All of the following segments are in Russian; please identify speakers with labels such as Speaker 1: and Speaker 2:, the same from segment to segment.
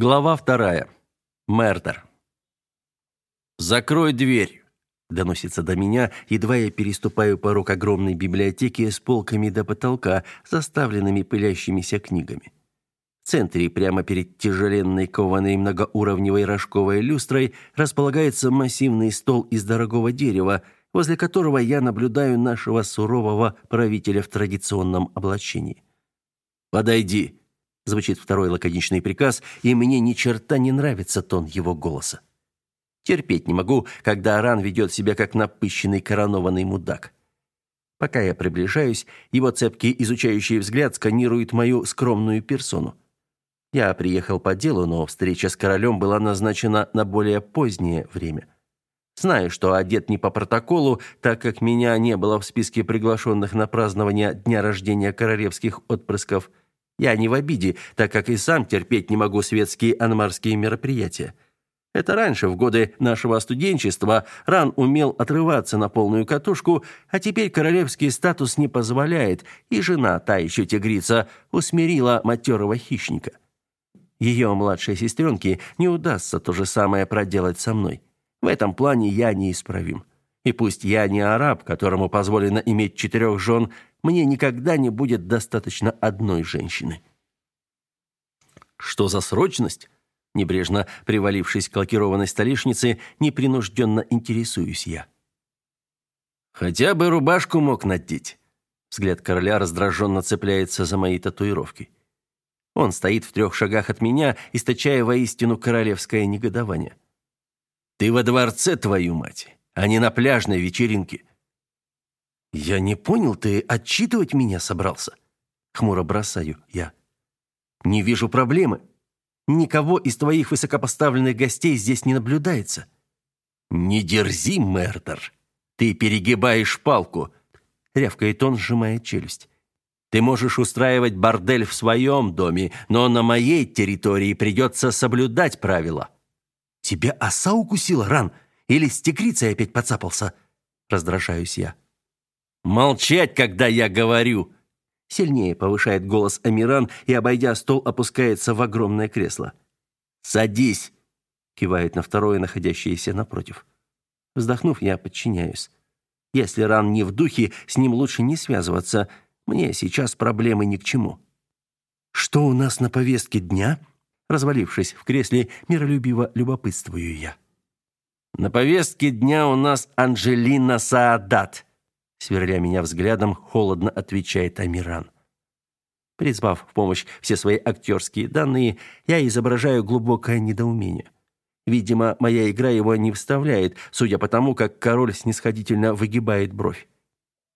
Speaker 1: Глава вторая. Мердер. «Закрой дверь!» – доносится до меня, едва я переступаю порог огромной библиотеки с полками до потолка, заставленными пылящимися книгами. В центре, прямо перед тяжеленной кованой многоуровневой рожковой люстрой, располагается массивный стол из дорогого дерева, возле которого я наблюдаю нашего сурового правителя в традиционном облачении. «Подойди!» Звучит второй лаконичный приказ, и мне ни черта не нравится тон его голоса. Терпеть не могу, когда Аран ведет себя как напыщенный коронованный мудак. Пока я приближаюсь, его цепкий изучающий взгляд сканирует мою скромную персону. Я приехал по делу, но встреча с королем была назначена на более позднее время. Знаю, что одет не по протоколу, так как меня не было в списке приглашенных на празднование дня рождения королевских отпрысков – я не в обиде, так как и сам терпеть не могу светские анмарские мероприятия. Это раньше, в годы нашего студенчества, Ран умел отрываться на полную катушку, а теперь королевский статус не позволяет, и жена, та еще тигрица, усмирила матерого хищника. Ее младшей сестренке не удастся то же самое проделать со мной. В этом плане я неисправим. И пусть я не араб, которому позволено иметь четырех жен, мне никогда не будет достаточно одной женщины. Что за срочность? Небрежно привалившись к лакированной столешнице, непринужденно интересуюсь я. Хотя бы рубашку мог надеть. Взгляд короля раздраженно цепляется за мои татуировки. Он стоит в трех шагах от меня, источая воистину королевское негодование. Ты во дворце, твою мать, а не на пляжной вечеринке. «Я не понял, ты отчитывать меня собрался?» Хмуро бросаю я. «Не вижу проблемы. Никого из твоих высокопоставленных гостей здесь не наблюдается». «Не дерзи, Мердер. Ты перегибаешь палку», — рявкает он, сжимая челюсть. «Ты можешь устраивать бордель в своем доме, но на моей территории придется соблюдать правила». «Тебя оса укусила, Ран? Или с тигрицей опять подцапался?» Раздражаюсь я. Молчать, когда я говорю. Сильнее повышает голос Амиран и, обойдя стол, опускается в огромное кресло. Садись, кивает на второе, находящееся напротив. Вздохнув, я подчиняюсь. Если Ран не в духе, с ним лучше не связываться. Мне сейчас проблемы ни к чему. Что у нас на повестке дня? Развалившись в кресле, миролюбиво любопытствую я. На повестке дня у нас Анжелина Саадат сверля меня взглядом, холодно отвечает Амиран. Призвав в помощь все свои актерские данные, я изображаю глубокое недоумение. Видимо, моя игра его не вставляет, судя по тому, как король снисходительно выгибает бровь.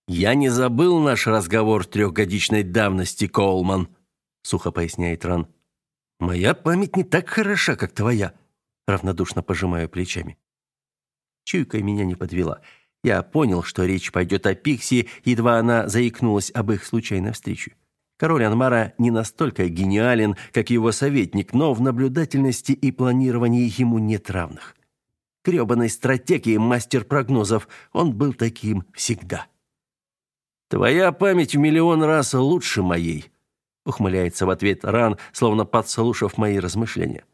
Speaker 1: «Я не забыл наш разговор трехгодичной давности, Коулман», — сухо поясняет Ран. «Моя память не так хороша, как твоя», — равнодушно пожимаю плечами. Чуйка меня не подвела — понял, что речь пойдет о Пикси, едва она заикнулась об их случайной встрече. Король Анмара не настолько гениален, как его советник, но в наблюдательности и планировании ему нет равных. Грёбаный стратег и мастер прогнозов, он был таким всегда. «Твоя память в миллион раз лучше моей», — ухмыляется в ответ Ран, словно подслушав мои размышления.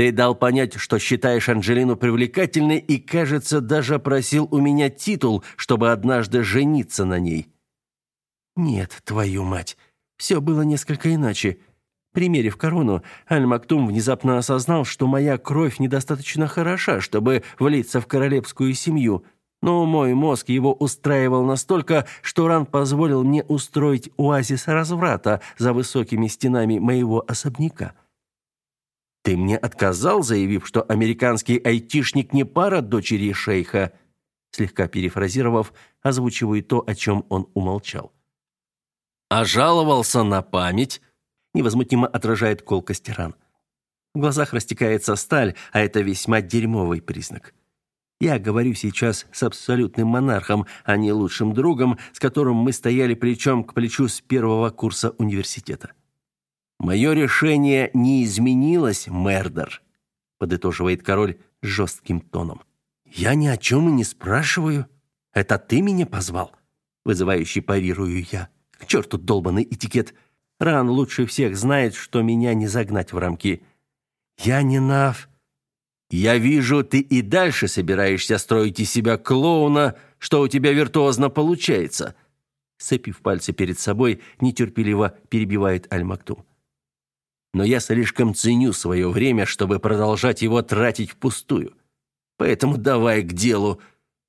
Speaker 1: Ты дал понять, что считаешь Анжелину привлекательной и, кажется, даже просил у меня титул, чтобы однажды жениться на ней. Нет, твою мать. Все было несколько иначе. Примерив корону, Аль-Мактум внезапно осознал, что моя кровь недостаточно хороша, чтобы влиться в королевскую семью. Но мой мозг его устраивал настолько, что Ран позволил мне устроить оазис разврата за высокими стенами моего особняка. Ты мне отказал, заявив, что американский айтишник не пара дочери шейха, слегка перефразировав, озвучиваю то, о чем он умолчал. А жаловался на память, невозмутимо отражает колкость ран. В глазах растекается сталь, а это весьма дерьмовый признак. Я говорю сейчас с абсолютным монархом, а не лучшим другом, с которым мы стояли плечом к плечу с первого курса университета. Мое решение не изменилось, Мердер, подытоживает король жестким тоном. Я ни о чем и не спрашиваю. Это ты меня позвал? Вызывающе парирую я. К черту долбанный этикет. Ран лучше всех знает, что меня не загнать в рамки. Я не Нав. Я вижу, ты и дальше собираешься строить из себя клоуна, что у тебя виртуозно получается. Сцепив пальцы перед собой, нетерпеливо перебивает Аль-Мактум. Но я слишком ценю свое время, чтобы продолжать его тратить впустую. Поэтому давай к делу.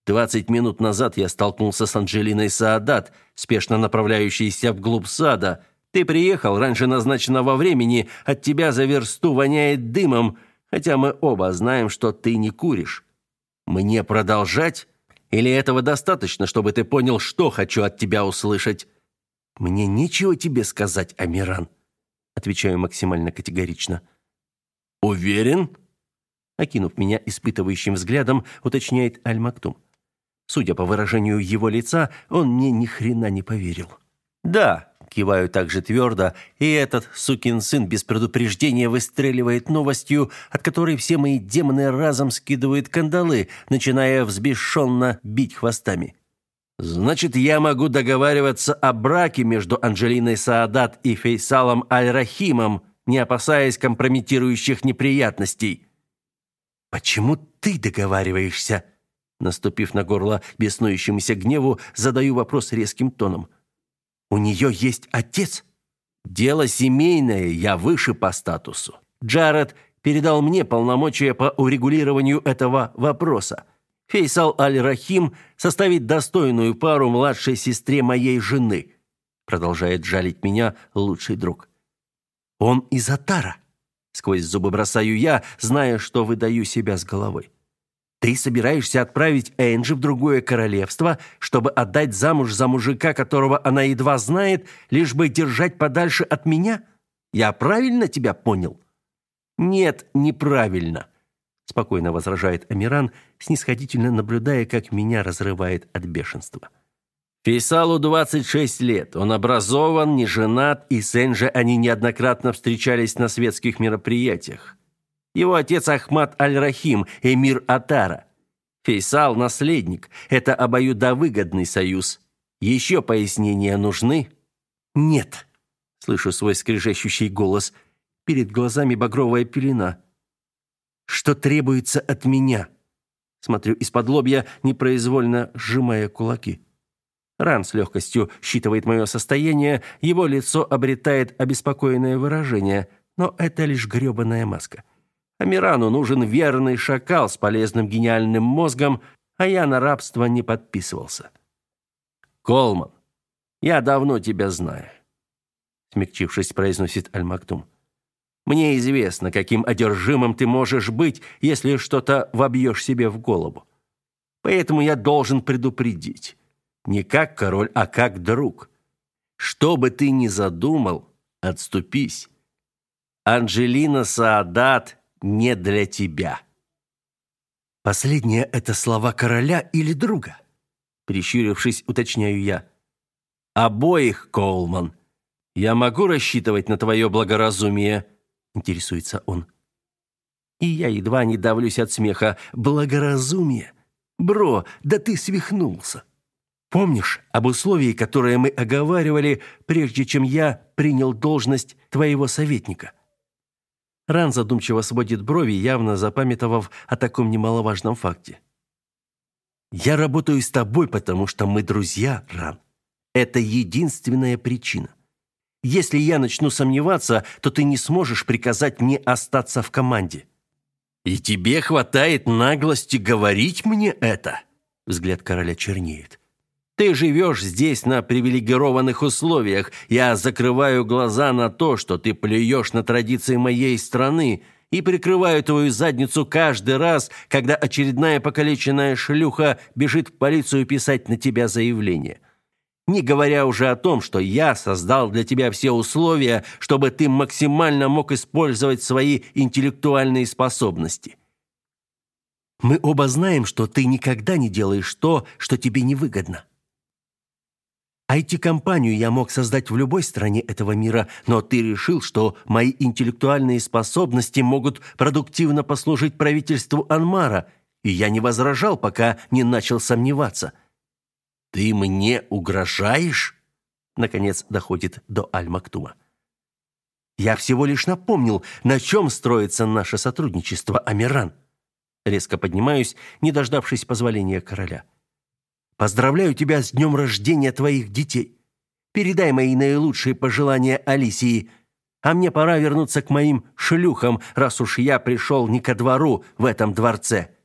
Speaker 1: Двадцать минут назад я столкнулся с Анджелиной Саадат, спешно направляющейся вглубь сада. Ты приехал раньше назначенного времени, от тебя за версту воняет дымом, хотя мы оба знаем, что ты не куришь. Мне продолжать? Или этого достаточно, чтобы ты понял, что хочу от тебя услышать? Мне нечего тебе сказать, Амиран, отвечаю максимально категорично. Уверен? Окинув меня испытывающим взглядом, уточняет Аль-Мактум. Судя по выражению его лица, он мне ни хрена не поверил. Да, киваю также твердо, и этот сукин сын без предупреждения выстреливает новостью, от которой все мои демоны разом скидывают кандалы, начиная взбешенно бить хвостами. Значит, я могу договариваться о браке между Анжелиной Саадат и Фейсалом Аль-Рахимом, не опасаясь компрометирующих неприятностей. Почему ты договариваешься? Наступив на горло беснующемуся гневу, задаю вопрос резким тоном. «У нее есть отец?» «Дело семейное, я выше по статусу. Джаред передал мне полномочия по урегулированию этого вопроса. Фейсал Аль-Рахим составит достойную пару младшей сестре моей жены», продолжает жалить меня лучший друг. «Он из Атара», сквозь зубы бросаю я, зная, что выдаю себя с головой. Ты собираешься отправить Энджи в другое королевство, чтобы отдать замуж за мужика, которого она едва знает, лишь бы держать подальше от меня? Я правильно тебя понял? Нет, неправильно, спокойно возражает Амиран, снисходительно наблюдая, как меня разрывает от бешенства. Фейсалу 26 лет. Он образован, не женат, и с Энджи они неоднократно встречались на светских мероприятиях. Его отец Ахмад Аль-Рахим, эмир Атара. Фейсал – наследник. Это обоюдовыгодный союз. Еще пояснения нужны? Нет. Слышу свой скрежещущий голос. Перед глазами багровая пелена. Что требуется от меня? Смотрю из-под лобья, непроизвольно сжимая кулаки. Ран с легкостью считывает мое состояние, его лицо обретает обеспокоенное выражение, но это лишь грёбаная маска. Амирану нужен верный шакал с полезным гениальным мозгом, а я на рабство не подписывался. Колман, я давно тебя знаю, смягчившись, произносит Аль-Мактум. Мне известно, каким одержимым ты можешь быть, если что-то вобьешь себе в голову. Поэтому я должен предупредить. Не как король, а как друг. Что бы ты ни задумал, отступись. Анджелина Саадат не для тебя. Последнее это слова короля или друга? Прищурившись, уточняю я. Обоих, Колман. Я могу рассчитывать на твое благоразумие, интересуется он. И я едва не давлюсь от смеха. Благоразумие? Бро, да ты свихнулся. Помнишь об условии, которое мы оговаривали, прежде чем я принял должность твоего советника? Ран задумчиво сводит брови, явно запамятовав о таком немаловажном факте. «Я работаю с тобой, потому что мы друзья, Ран. Это единственная причина. Если я начну сомневаться, то ты не сможешь приказать мне остаться в команде». «И тебе хватает наглости говорить мне это?» Взгляд короля чернеет. Ты живешь здесь на привилегированных условиях. Я закрываю глаза на то, что ты плюешь на традиции моей страны и прикрываю твою задницу каждый раз, когда очередная покалеченная шлюха бежит в полицию писать на тебя заявление. Не говоря уже о том, что я создал для тебя все условия, чтобы ты максимально мог использовать свои интеллектуальные способности. Мы оба знаем, что ты никогда не делаешь то, что тебе невыгодно. IT-компанию я мог создать в любой стране этого мира, но ты решил, что мои интеллектуальные способности могут продуктивно послужить правительству Анмара, и я не возражал, пока не начал сомневаться. Ты мне угрожаешь? Наконец доходит до Аль-Мактума. Я всего лишь напомнил, на чем строится наше сотрудничество, Амиран. Резко поднимаюсь, не дождавшись позволения короля. Поздравляю тебя с днем рождения твоих детей. Передай мои наилучшие пожелания Алисии. А мне пора вернуться к моим шлюхам, раз уж я пришел не ко двору в этом дворце.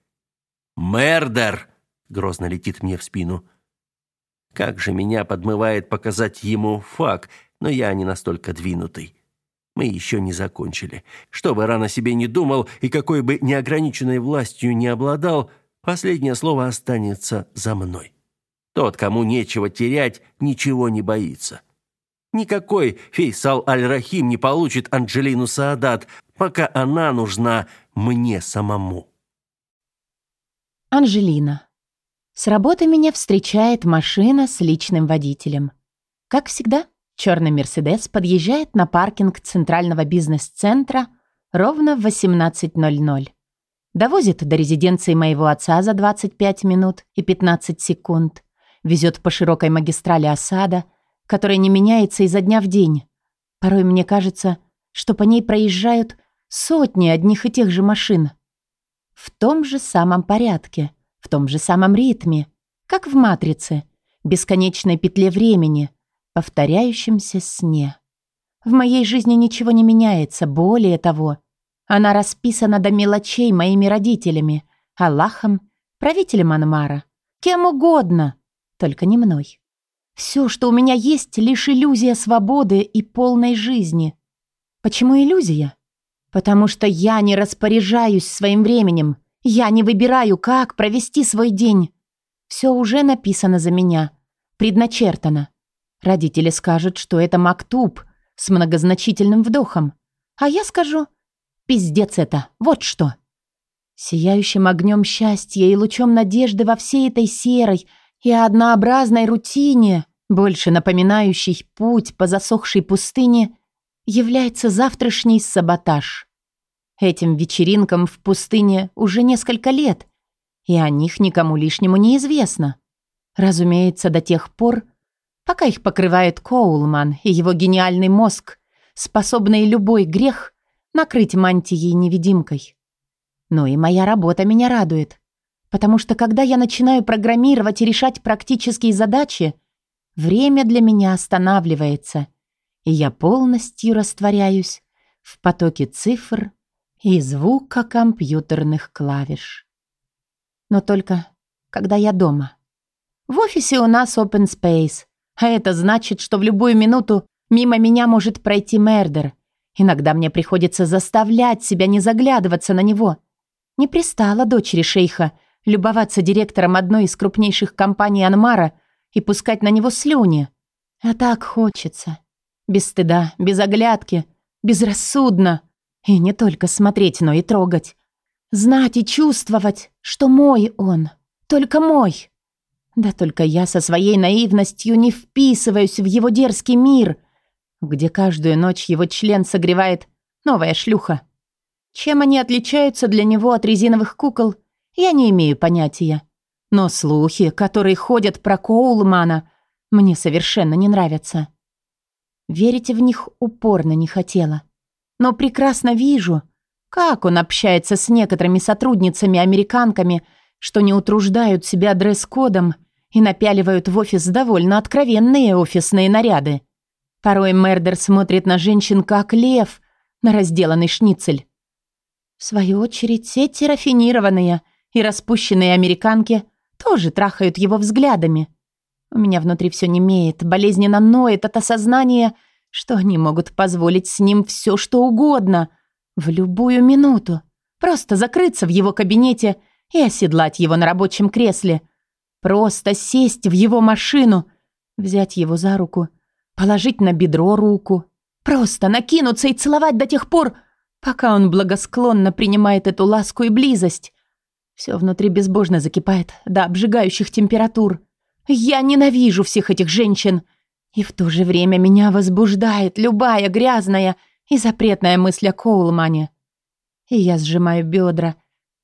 Speaker 1: Мердер! Грозно летит мне в спину. Как же меня подмывает показать ему факт, но я не настолько двинутый. Мы еще не закончили. Что бы рано себе не думал и какой бы неограниченной властью не обладал, последнее слово останется за мной. Тот, кому нечего терять, ничего не боится. Никакой Фейсал Аль-Рахим не получит Анджелину Саадат, пока она нужна мне самому.
Speaker 2: Анжелина. С работы меня встречает машина с личным водителем. Как всегда, черный «Мерседес» подъезжает на паркинг центрального бизнес-центра ровно в 18.00. Довозит до резиденции моего отца за 25 минут и 15 секунд. Везет по широкой магистрали осада, которая не меняется изо дня в день. Порой мне кажется, что по ней проезжают сотни одних и тех же машин. В том же самом порядке, в том же самом ритме, как в «Матрице», бесконечной петле времени, повторяющемся сне. В моей жизни ничего не меняется, более того, она расписана до мелочей моими родителями, Аллахом, правителем Анмара, кем угодно — только не мной. Все, что у меня есть, лишь иллюзия свободы и полной жизни. Почему иллюзия? Потому что я не распоряжаюсь своим временем. Я не выбираю, как провести свой день. Все уже написано за меня. Предначертано. Родители скажут, что это мактуб с многозначительным вдохом. А я скажу, пиздец это, вот что. Сияющим огнем счастья и лучом надежды во всей этой серой, и однообразной рутине, больше напоминающей путь по засохшей пустыне, является завтрашний саботаж. Этим вечеринкам в пустыне уже несколько лет, и о них никому лишнему не известно. Разумеется, до тех пор, пока их покрывает Коулман и его гениальный мозг, способный любой грех накрыть мантией-невидимкой. Но и моя работа меня радует. Потому что когда я начинаю программировать и решать практические задачи, время для меня останавливается, и я полностью растворяюсь в потоке цифр и звука компьютерных клавиш. Но только когда я дома. В офисе у нас open space, а это значит, что в любую минуту мимо меня может пройти мердер. Иногда мне приходится заставлять себя не заглядываться на него. Не пристала дочери шейха — любоваться директором одной из крупнейших компаний Анмара и пускать на него слюни. А так хочется. Без стыда, без оглядки, безрассудно. И не только смотреть, но и трогать. Знать и чувствовать, что мой он, только мой. Да только я со своей наивностью не вписываюсь в его дерзкий мир, где каждую ночь его член согревает новая шлюха. Чем они отличаются для него от резиновых кукол – я не имею понятия. Но слухи, которые ходят про Коулмана, мне совершенно не нравятся. Верить в них упорно не хотела. Но прекрасно вижу, как он общается с некоторыми сотрудницами-американками, что не утруждают себя дресс-кодом и напяливают в офис довольно откровенные офисные наряды. Порой Мердер смотрит на женщин как лев на разделанный шницель. В свою очередь, эти рафинированные – и распущенные американки тоже трахают его взглядами. У меня внутри все немеет, болезненно ноет от осознания, что они могут позволить с ним все, что угодно, в любую минуту. Просто закрыться в его кабинете и оседлать его на рабочем кресле. Просто сесть в его машину, взять его за руку, положить на бедро руку. Просто накинуться и целовать до тех пор, пока он благосклонно принимает эту ласку и близость. Все внутри безбожно закипает до обжигающих температур. Я ненавижу всех этих женщин. И в то же время меня возбуждает любая грязная и запретная мысль о Коулмане. И я сжимаю бедра,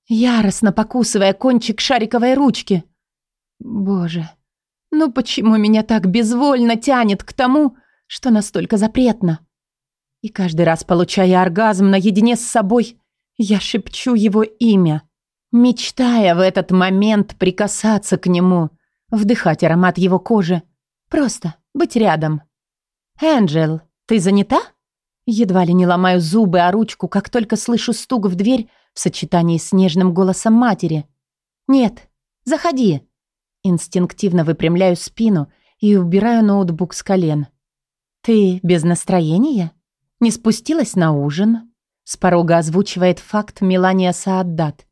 Speaker 2: яростно покусывая кончик шариковой ручки. Боже, ну почему меня так безвольно тянет к тому, что настолько запретно? И каждый раз, получая оргазм наедине с собой, я шепчу его имя, мечтая в этот момент прикасаться к нему, вдыхать аромат его кожи, просто быть рядом. «Энджел, ты занята?» Едва ли не ломаю зубы о ручку, как только слышу стук в дверь в сочетании с нежным голосом матери. «Нет, заходи». Инстинктивно выпрямляю спину и убираю ноутбук с колен. «Ты без настроения? Не спустилась на ужин?» С порога озвучивает факт Мелания Сааддат.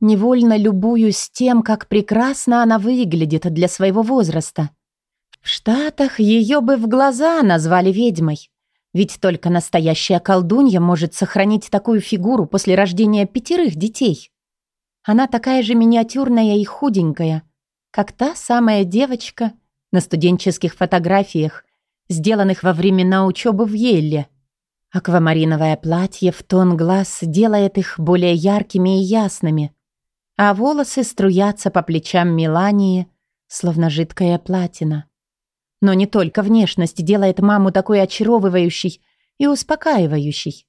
Speaker 2: Невольно любуюсь тем, как прекрасно она выглядит для своего возраста. В Штатах ее бы в глаза назвали ведьмой. Ведь только настоящая колдунья может сохранить такую фигуру после рождения пятерых детей. Она такая же миниатюрная и худенькая, как та самая девочка на студенческих фотографиях, сделанных во времена учебы в Елле. Аквамариновое платье в тон глаз делает их более яркими и ясными, а волосы струятся по плечам Мелании, словно жидкая платина. Но не только внешность делает маму такой очаровывающей и успокаивающей.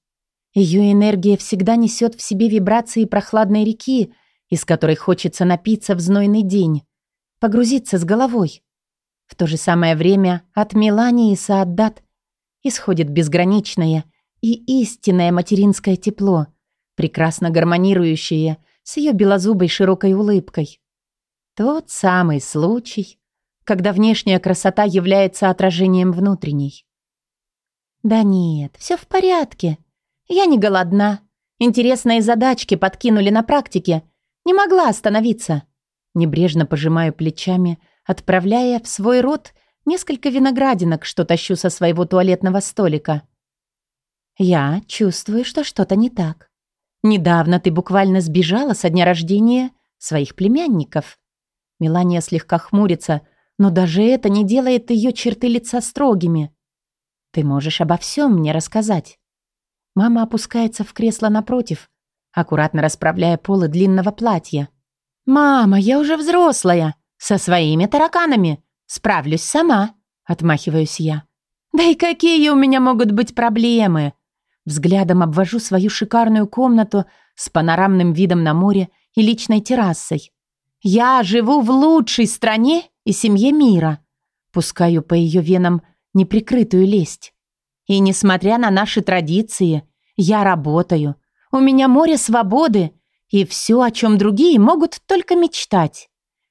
Speaker 2: Ее энергия всегда несет в себе вибрации прохладной реки, из которой хочется напиться в знойный день, погрузиться с головой. В то же самое время от Мелании Сааддат исходит безграничное и истинное материнское тепло, прекрасно гармонирующее с ее белозубой широкой улыбкой. Тот самый случай, когда внешняя красота является отражением внутренней. «Да нет, все в порядке. Я не голодна. Интересные задачки подкинули на практике. Не могла остановиться». Небрежно пожимаю плечами, отправляя в свой рот несколько виноградинок, что тащу со своего туалетного столика. «Я чувствую, что что-то не так. Недавно ты буквально сбежала со дня рождения своих племянников». Мелания слегка хмурится, но даже это не делает ее черты лица строгими. Ты можешь обо всем мне рассказать. Мама опускается в кресло напротив, аккуратно расправляя полы длинного платья. «Мама, я уже взрослая, со своими тараканами. Справлюсь сама», — отмахиваюсь я. «Да и какие у меня могут быть проблемы?» Взглядом обвожу свою шикарную комнату с панорамным видом на море и личной террасой. «Я живу в лучшей стране и семье мира. Пускаю по ее венам неприкрытую лесть. И несмотря на наши традиции, я работаю. У меня море свободы и все, о чем другие могут только мечтать.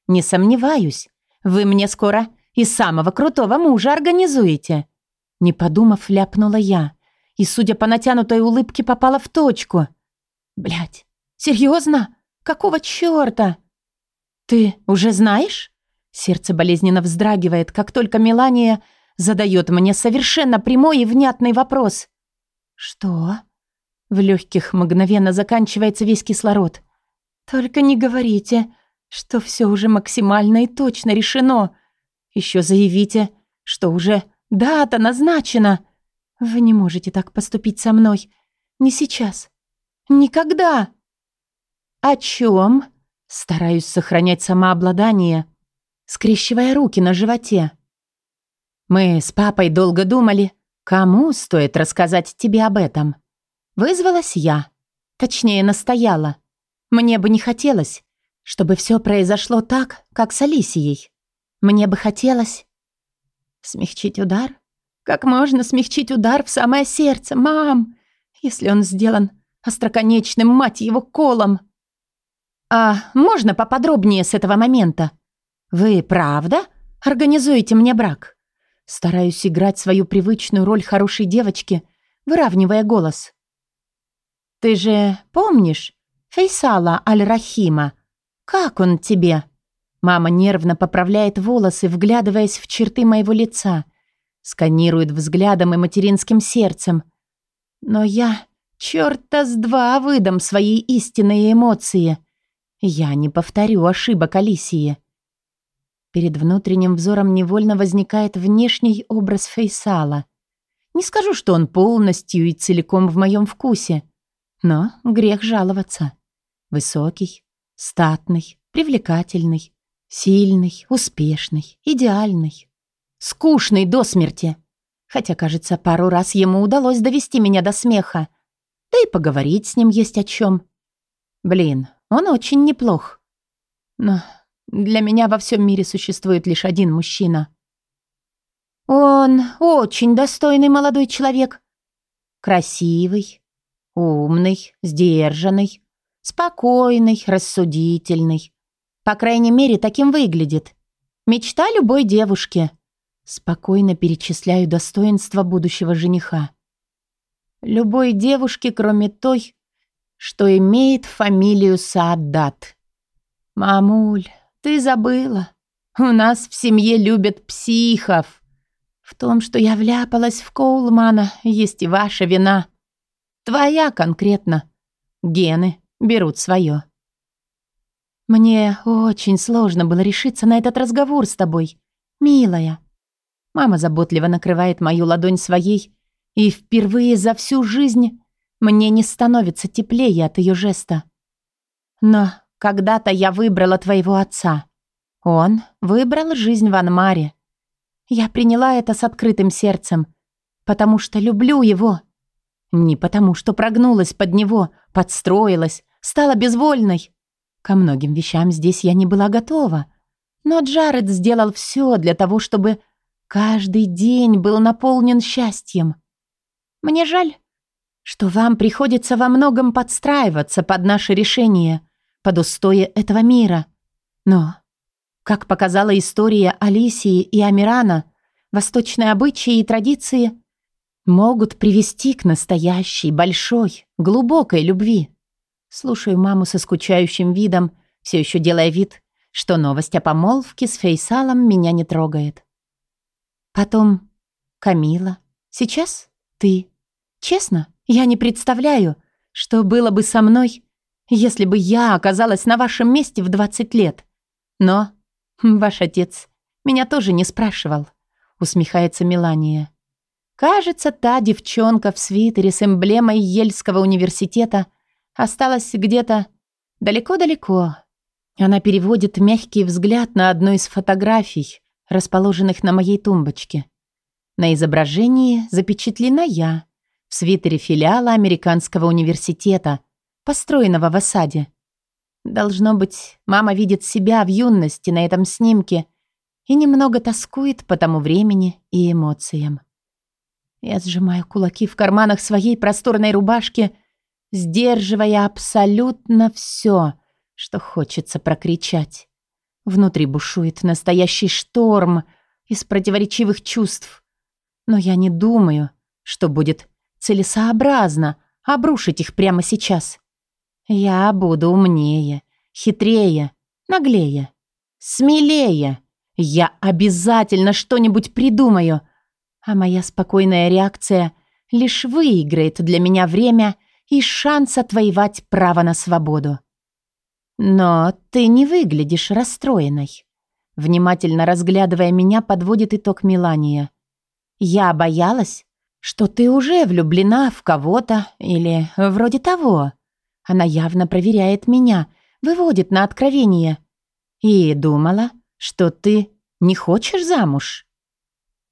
Speaker 2: Не сомневаюсь, вы мне скоро и самого крутого мужа организуете. Не подумав, ляпнула я. И, судя по натянутой улыбке, попала в точку. Блять, серьезно? Какого черта? Ты уже знаешь? Сердце болезненно вздрагивает, как только Мелания задает мне совершенно прямой и внятный вопрос. «Что?» В легких мгновенно заканчивается весь кислород. «Только не говорите, что все уже максимально и точно решено. Еще заявите, что уже дата назначена. Вы не можете так поступить со мной. Не сейчас. Никогда!» «О чем?» Стараюсь сохранять самообладание скрещивая руки на животе. «Мы с папой долго думали, кому стоит рассказать тебе об этом. Вызвалась я. Точнее, настояла. Мне бы не хотелось, чтобы все произошло так, как с Алисией. Мне бы хотелось... Смягчить удар? Как можно смягчить удар в самое сердце, мам, если он сделан остроконечным, мать его, колом? А можно поподробнее с этого момента? «Вы правда организуете мне брак?» Стараюсь играть свою привычную роль хорошей девочки, выравнивая голос. «Ты же помнишь Фейсала Аль-Рахима? Как он тебе?» Мама нервно поправляет волосы, вглядываясь в черты моего лица, сканирует взглядом и материнским сердцем. Но я, черта с два, выдам свои истинные эмоции. Я не повторю ошибок Алисии. Перед внутренним взором невольно возникает внешний образ Фейсала. Не скажу, что он полностью и целиком в моем вкусе, но грех жаловаться. Высокий, статный, привлекательный, сильный, успешный, идеальный. Скучный до смерти. Хотя, кажется, пару раз ему удалось довести меня до смеха. Да и поговорить с ним есть о чем. Блин, он очень неплох. Но для меня во всем мире существует лишь один мужчина. Он очень достойный молодой человек. Красивый, умный, сдержанный, спокойный, рассудительный. По крайней мере, таким выглядит. Мечта любой девушки. Спокойно перечисляю достоинства будущего жениха. Любой девушки, кроме той, что имеет фамилию Саадат. Мамуль, ты забыла. У нас в семье любят психов. В том, что я вляпалась в Коулмана, есть и ваша вина. Твоя конкретно. Гены берут свое. Мне очень сложно было решиться на этот разговор с тобой, милая. Мама заботливо накрывает мою ладонь своей, и впервые за всю жизнь мне не становится теплее от ее жеста. Но когда-то я выбрала твоего отца. Он выбрал жизнь в Анмаре. Я приняла это с открытым сердцем, потому что люблю его. Не потому, что прогнулась под него, подстроилась, стала безвольной. Ко многим вещам здесь я не была готова. Но Джаред сделал все для того, чтобы Каждый день был наполнен счастьем. Мне жаль, что вам приходится во многом подстраиваться под наши решения, под устои этого мира. Но, как показала история Алисии и Амирана, восточные обычаи и традиции могут привести к настоящей, большой, глубокой любви. Слушаю маму со скучающим видом, все еще делая вид, что новость о помолвке с Фейсалом меня не трогает. Потом Камила. Сейчас ты. Честно, я не представляю, что было бы со мной, если бы я оказалась на вашем месте в 20 лет. Но ваш отец меня тоже не спрашивал, усмехается Мелания. Кажется, та девчонка в свитере с эмблемой Ельского университета осталась где-то далеко-далеко. Она переводит мягкий взгляд на одну из фотографий, расположенных на моей тумбочке. На изображении запечатлена я в свитере филиала Американского университета, построенного в осаде. Должно быть, мама видит себя в юности на этом снимке и немного тоскует по тому времени и эмоциям. Я сжимаю кулаки в карманах своей просторной рубашки, сдерживая абсолютно все, что хочется прокричать. Внутри бушует настоящий шторм из противоречивых чувств. Но я не думаю, что будет целесообразно обрушить их прямо сейчас. Я буду умнее, хитрее, наглее, смелее. Я обязательно что-нибудь придумаю, а моя спокойная реакция лишь выиграет для меня время и шанс отвоевать право на свободу. «Но ты не выглядишь расстроенной», — внимательно разглядывая меня, подводит итог Милания. «Я боялась, что ты уже влюблена в кого-то или вроде того. Она явно проверяет меня, выводит на откровение. И думала, что ты не хочешь замуж?»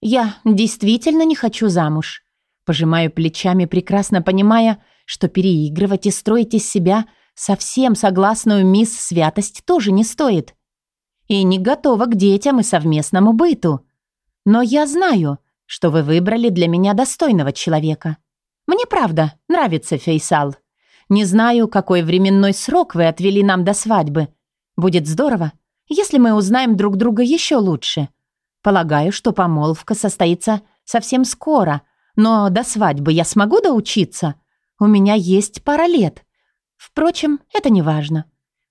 Speaker 2: «Я действительно не хочу замуж», — пожимаю плечами, прекрасно понимая, что переигрывать и строить из себя — Совсем согласную мисс Святость тоже не стоит. И не готова к детям и совместному быту. Но я знаю, что вы выбрали для меня достойного человека. Мне правда нравится Фейсал. Не знаю, какой временной срок вы отвели нам до свадьбы. Будет здорово, если мы узнаем друг друга еще лучше. Полагаю, что помолвка состоится совсем скоро, но до свадьбы я смогу доучиться. У меня есть пара лет. Впрочем, это не важно.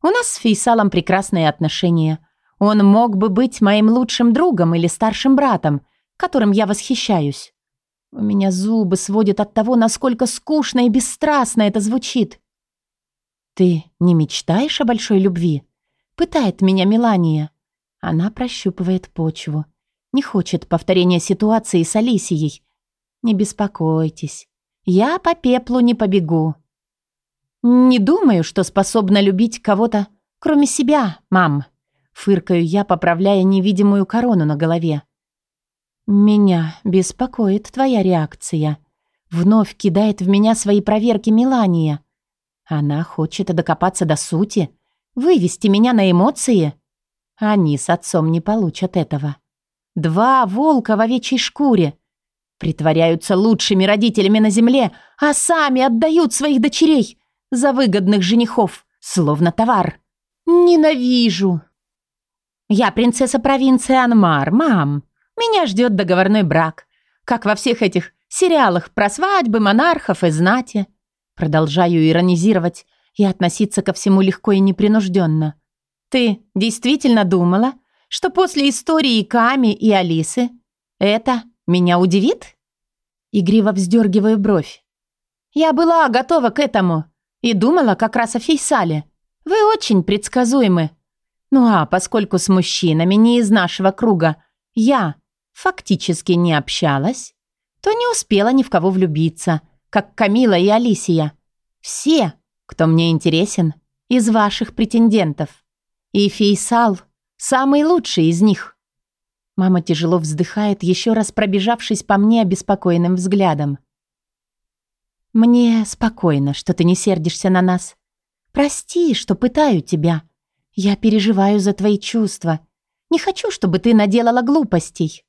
Speaker 2: У нас с Фейсалом прекрасные отношения. Он мог бы быть моим лучшим другом или старшим братом, которым я восхищаюсь. У меня зубы сводят от того, насколько скучно и бесстрастно это звучит. «Ты не мечтаешь о большой любви?» — пытает меня Мелания. Она прощупывает почву. Не хочет повторения ситуации с Алисией. «Не беспокойтесь. Я по пеплу не побегу. «Не думаю, что способна любить кого-то, кроме себя, мам», фыркаю я, поправляя невидимую корону на голове. Меня беспокоит твоя реакция. Вновь кидает в меня свои проверки Мелания. Она хочет докопаться до сути, вывести меня на эмоции. Они с отцом не получат этого. Два волка в овечьей шкуре. Притворяются лучшими родителями на земле, а сами отдают своих дочерей за выгодных женихов, словно товар. Ненавижу. Я принцесса провинции Анмар, мам. Меня ждет договорной брак. Как во всех этих сериалах про свадьбы, монархов и знати. Продолжаю иронизировать и относиться ко всему легко и непринужденно. Ты действительно думала, что после истории Ками и Алисы это меня удивит? Игриво вздергиваю бровь. Я была готова к этому и думала как раз о Фейсале. Вы очень предсказуемы. Ну а поскольку с мужчинами не из нашего круга я фактически не общалась, то не успела ни в кого влюбиться, как Камила и Алисия. Все, кто мне интересен, из ваших претендентов. И Фейсал самый лучший из них. Мама тяжело вздыхает, еще раз пробежавшись по мне обеспокоенным взглядом. Мне спокойно, что ты не сердишься на нас. Прости, что пытаю тебя. Я переживаю за твои чувства. Не хочу, чтобы ты наделала глупостей.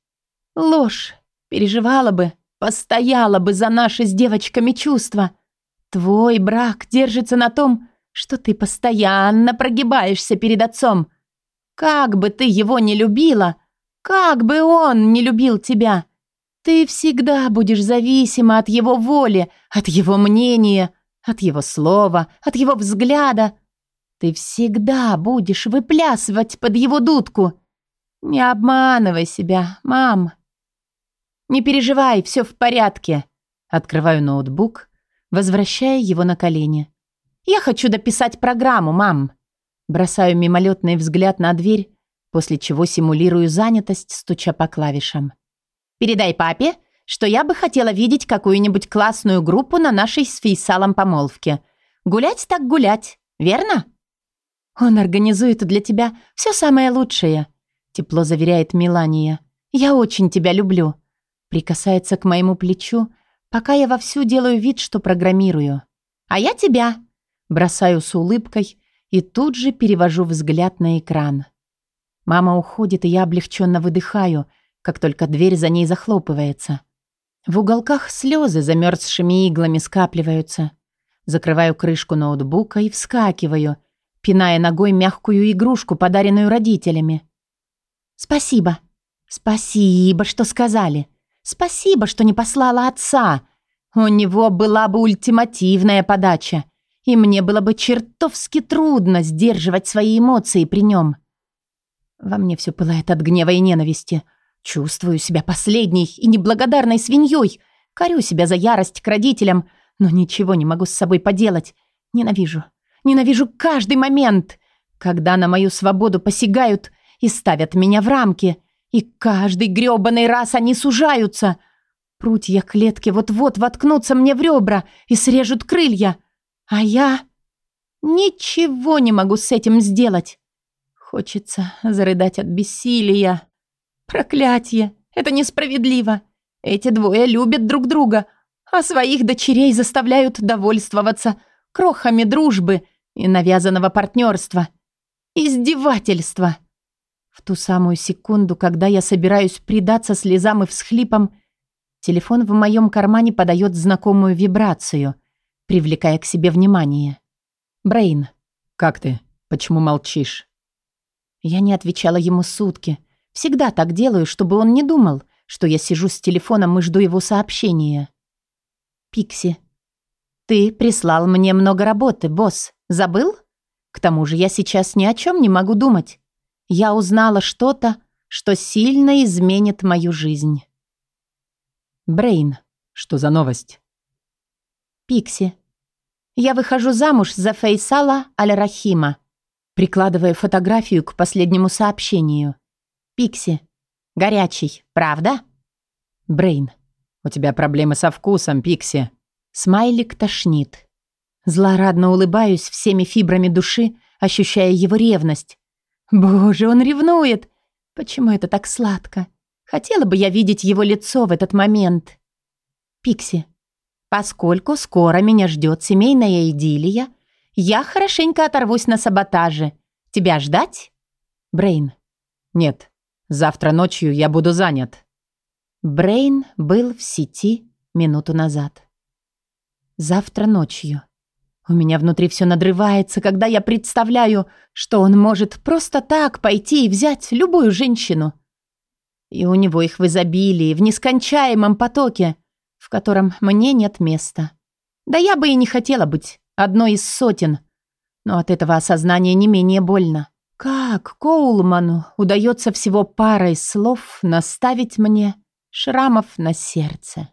Speaker 2: Ложь. Переживала бы, Постояла бы за наши с девочками чувства. Твой брак держится на том, что ты постоянно прогибаешься перед отцом. Как бы ты его не любила, как бы он не любил тебя, ты всегда будешь зависима от его воли, от его мнения, от его слова, от его взгляда. Ты всегда будешь выплясывать под его дудку. Не обманывай себя, мам. «Не переживай, все в порядке». Открываю ноутбук, возвращая его на колени. «Я хочу дописать программу, мам». Бросаю мимолетный взгляд на дверь, после чего симулирую занятость, стуча по клавишам. «Передай папе, что я бы хотела видеть какую-нибудь классную группу на нашей с Фейсалом помолвке. Гулять так гулять, верно?» «Он организует для тебя все самое лучшее», — тепло заверяет Милания. «Я очень тебя люблю. Прикасается к моему плечу, пока я вовсю делаю вид, что программирую. «А я тебя!» Бросаю с улыбкой и тут же перевожу взгляд на экран. Мама уходит, и я облегченно выдыхаю, как только дверь за ней захлопывается. В уголках слезы замерзшими иглами скапливаются. Закрываю крышку ноутбука и вскакиваю, пиная ногой мягкую игрушку, подаренную родителями. «Спасибо. Спасибо, что сказали. Спасибо, что не послала отца. У него была бы ультимативная подача, и мне было бы чертовски трудно сдерживать свои эмоции при нем. Во мне все пылает от гнева и ненависти. Чувствую себя последней и неблагодарной свиньей. Корю себя за ярость к родителям, но ничего не могу с собой поделать. Ненавижу. Ненавижу каждый момент, когда на мою свободу посягают и ставят меня в рамки — и каждый грёбаный раз они сужаются. Прутья клетки вот-вот воткнутся мне в ребра и срежут крылья. А я ничего не могу с этим сделать. Хочется зарыдать от бессилия. Проклятие! Это несправедливо. Эти двое любят друг друга, а своих дочерей заставляют довольствоваться крохами дружбы и навязанного партнерства. Издевательство. В ту самую секунду, когда я собираюсь предаться слезам и всхлипам, телефон в моем кармане подает знакомую вибрацию, привлекая к себе внимание. «Брейн, как ты? Почему молчишь?» Я не отвечала ему сутки. Всегда так делаю, чтобы он не думал, что я сижу с телефоном и жду его сообщения. «Пикси, ты прислал мне много работы, босс. Забыл? К тому же я сейчас ни о чем не могу думать я узнала что-то, что сильно изменит мою жизнь. Брейн. Что за новость? Пикси. Я выхожу замуж за Фейсала Аль-Рахима, прикладывая фотографию к последнему сообщению. Пикси. Горячий, правда? Брейн. У тебя проблемы со вкусом, Пикси. Смайлик тошнит. Злорадно улыбаюсь всеми фибрами души, ощущая его ревность, Боже, он ревнует. Почему это так сладко? Хотела бы я видеть его лицо в этот момент. Пикси, поскольку скоро меня ждет семейная идиллия, я хорошенько оторвусь на саботаже. Тебя ждать? Брейн.
Speaker 3: Нет, завтра ночью я буду занят.
Speaker 2: Брейн был в сети минуту назад. Завтра ночью. У меня внутри все надрывается, когда я представляю, что он может просто так пойти и взять любую женщину. И у него их в изобилии, в нескончаемом потоке, в котором мне нет места. Да я бы и не хотела быть одной из сотен, но от этого осознания не менее больно. Как Коулману удается всего парой слов наставить мне шрамов на сердце?